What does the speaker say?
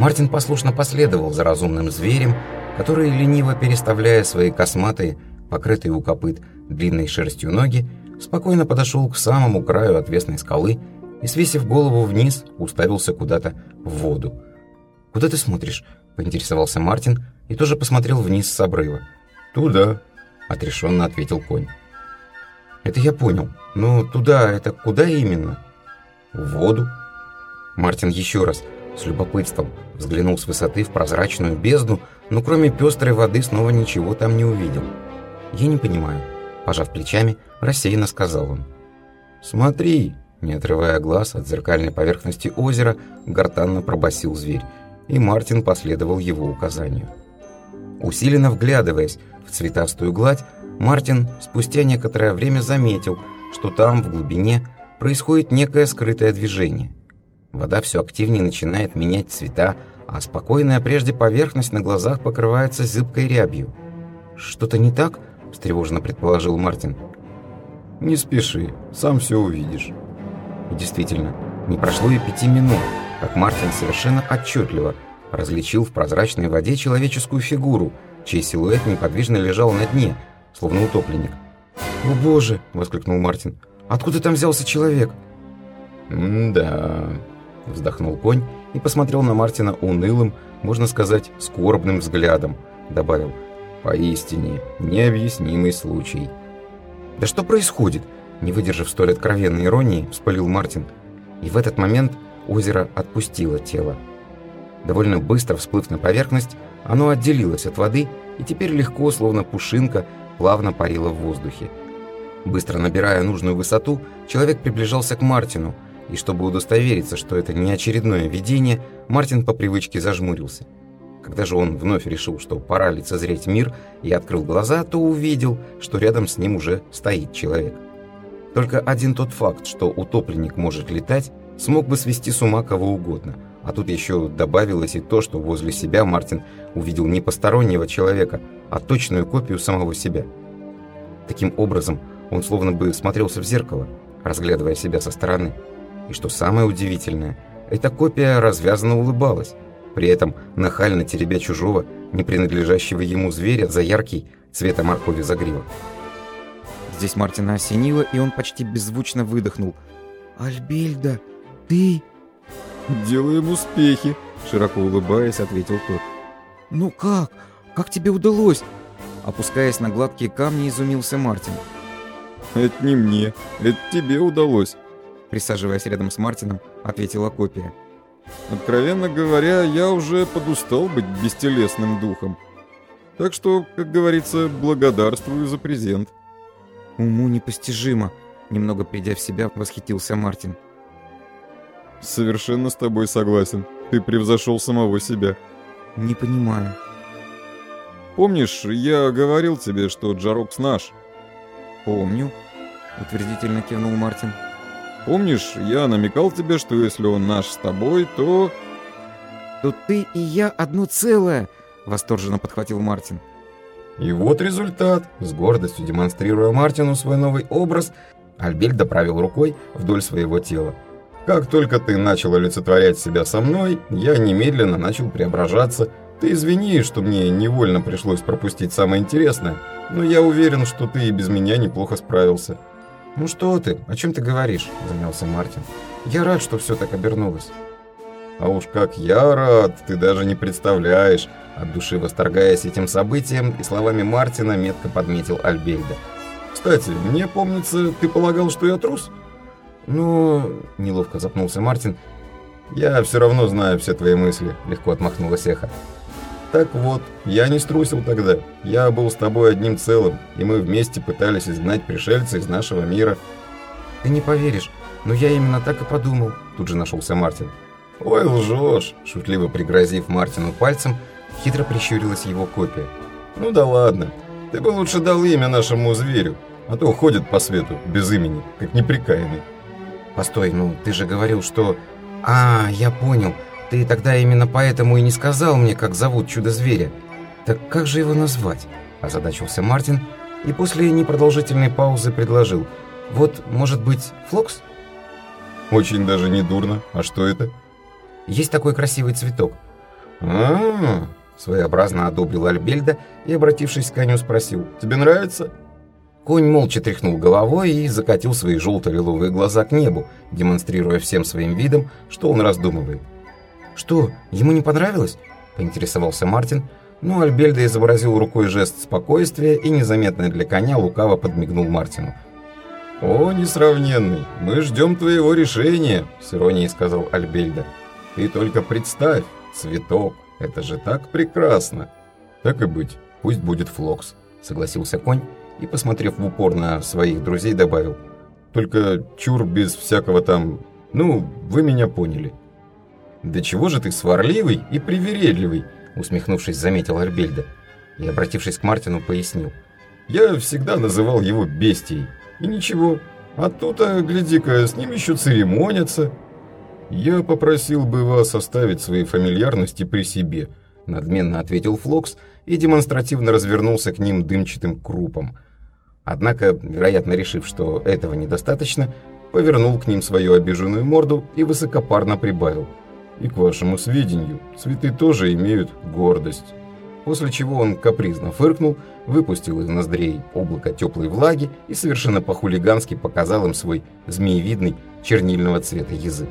Мартин послушно последовал за разумным зверем, который, лениво переставляя свои косматые, покрытые у копыт длинной шерстью ноги, спокойно подошел к самому краю отвесной скалы и, свесив голову вниз, уставился куда-то в воду. «Куда ты смотришь?» — поинтересовался Мартин и тоже посмотрел вниз с обрыва. «Туда», — отрешенно ответил конь. «Это я понял. Но туда — это куда именно?» «В воду». Мартин еще раз с любопытством взглянул с высоты в прозрачную бездну, но кроме пестрой воды снова ничего там не увидел. «Я не понимаю», — пожав плечами, рассеянно сказал он. «Смотри!» — не отрывая глаз от зеркальной поверхности озера, гортанно пробасил зверь, и Мартин последовал его указанию. Усиленно вглядываясь в цветастую гладь, Мартин спустя некоторое время заметил, что там, в глубине, происходит некое скрытое движение. Вода все активнее начинает менять цвета, а спокойная прежде поверхность на глазах покрывается зыбкой рябью. «Что-то не так?» – встревоженно предположил Мартин. «Не спеши, сам все увидишь». И действительно, не прошло и пяти минут, как Мартин совершенно отчетливо различил в прозрачной воде человеческую фигуру, чей силуэт неподвижно лежал на дне, словно утопленник. «О боже!» – воскликнул Мартин. «Откуда там взялся человек?» «Да...» – вздохнул конь и посмотрел на Мартина унылым, можно сказать, скорбным взглядом. Добавил «Поистине, необъяснимый случай». «Да что происходит?» Не выдержав столь откровенной иронии, вспылил Мартин. И в этот момент озеро отпустило тело. Довольно быстро всплыв на поверхность, оно отделилось от воды и теперь легко, словно пушинка, плавно парило в воздухе. Быстро набирая нужную высоту, человек приближался к Мартину, и чтобы удостовериться, что это не очередное видение, Мартин по привычке зажмурился. Когда же он вновь решил, что пора лицезреть мир, и открыл глаза, то увидел, что рядом с ним уже стоит человек. Только один тот факт, что утопленник может летать, смог бы свести с ума кого угодно. А тут еще добавилось и то, что возле себя Мартин увидел не постороннего человека, а точную копию самого себя. Таким образом, он словно бы смотрелся в зеркало, разглядывая себя со стороны. И что самое удивительное, эта копия развязанно улыбалась, при этом нахально теребя чужого, не принадлежащего ему зверя за яркий цвета моркови загривок. Здесь Мартина осенило, и он почти беззвучно выдохнул. «Альбельда, ты...» «Делаем успехи», — широко улыбаясь, ответил тот. «Ну как? Как тебе удалось?» Опускаясь на гладкие камни, изумился Мартин. «Это не мне, это тебе удалось», — присаживаясь рядом с Мартином, ответила копия. «Откровенно говоря, я уже подустал быть бестелесным духом. Так что, как говорится, благодарствую за презент». «Уму непостижимо», — немного придя в себя, восхитился Мартин. «Совершенно с тобой согласен. Ты превзошел самого себя». «Не понимаю». «Помнишь, я говорил тебе, что Джарокс наш?» «Помню», — утвердительно кивнул Мартин. «Помнишь, я намекал тебе, что если он наш с тобой, то...» «То ты и я одно целое!» — восторженно подхватил Мартин. И вот результат. С гордостью демонстрируя Мартину свой новый образ, Альбельд доправил рукой вдоль своего тела. «Как только ты начал олицетворять себя со мной, я немедленно начал преображаться. Ты извини, что мне невольно пришлось пропустить самое интересное, но я уверен, что ты и без меня неплохо справился». «Ну что ты? О чем ты говоришь?» – замялся Мартин. «Я рад, что все так обернулось». «А уж как я рад, ты даже не представляешь!» От души восторгаясь этим событием и словами Мартина метко подметил Альбельда. «Кстати, мне помнится, ты полагал, что я трус?» «Ну...» – неловко запнулся Мартин. «Я все равно знаю все твои мысли», – легко отмахнулась Эхо. «Так вот, я не струсил тогда. Я был с тобой одним целым, и мы вместе пытались изгнать пришельца из нашего мира». «Ты не поверишь, но я именно так и подумал», – тут же нашелся Мартин. «Ой, лжешь!» – шутливо пригрозив Мартину пальцем, хитро прищурилась его копия. «Ну да ладно, ты бы лучше дал имя нашему зверю, а то ходит по свету без имени, как неприкаянный». «Постой, ну ты же говорил, что...» «А, я понял, ты тогда именно поэтому и не сказал мне, как зовут чудо-зверя. Так как же его назвать?» – озадачился Мартин и после непродолжительной паузы предложил. «Вот, может быть, Флокс?» «Очень даже не дурно. А что это?» Есть такой красивый цветок. а, своеобразно одобрил Альбельда и, обратившись к коню, спросил, «Тебе нравится?» Конь молча тряхнул головой и закатил свои желто-лиловые глаза к небу, демонстрируя всем своим видом, что он раздумывает. «Что, ему не понравилось?» – поинтересовался Мартин, но Альбельда изобразил рукой жест спокойствия и незаметно для коня лукаво подмигнул Мартину. «О, несравненный, мы ждем твоего решения», – с иронией сказал Альбельда. «Ты только представь, цветок, это же так прекрасно!» «Так и быть, пусть будет флокс», – согласился конь и, посмотрев в упор на своих друзей, добавил. «Только чур без всякого там... Ну, вы меня поняли». «Да чего же ты сварливый и привередливый?» усмехнувшись, заметил Альбельда и, обратившись к Мартину, пояснил. «Я всегда называл его бестией, и ничего, а тут, а, гляди-ка, с ним еще церемонятся». «Я попросил бы вас оставить свои фамильярности при себе», надменно ответил Флокс и демонстративно развернулся к ним дымчатым крупом. Однако, вероятно, решив, что этого недостаточно, повернул к ним свою обиженную морду и высокопарно прибавил – и к вашему сведению, цветы тоже имеют гордость. После чего он капризно фыркнул, выпустил из ноздрей облако теплой влаги и совершенно по-хулигански показал им свой змеевидный чернильного цвета язык.